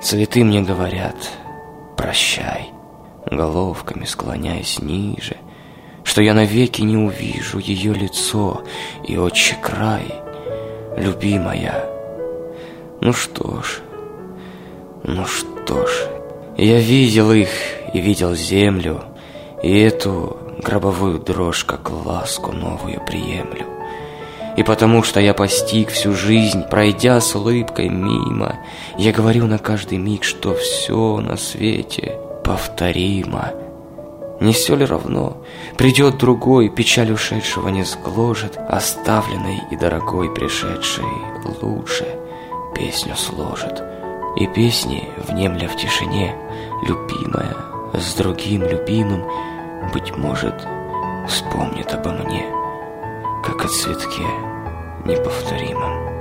Цветы мне говорят «прощай», головками склоняясь ниже, Что я навеки не увижу ее лицо и отче край, любимая. Ну что ж, ну что ж, я видел их и видел землю, И эту гробовую дрожь как ласку новую приемлю. И потому что я постиг всю жизнь, пройдя с улыбкой мимо, Я говорю на каждый миг, что все на свете повторимо. Не все ли равно? Придет другой, печаль ушедшего не сгложит, Оставленной и дорогой пришедшей лучше песню сложит. И песни, внемля в тишине, любимая, с другим любимым, Быть может, вспомнит обо мне, как о цветке неповторимом.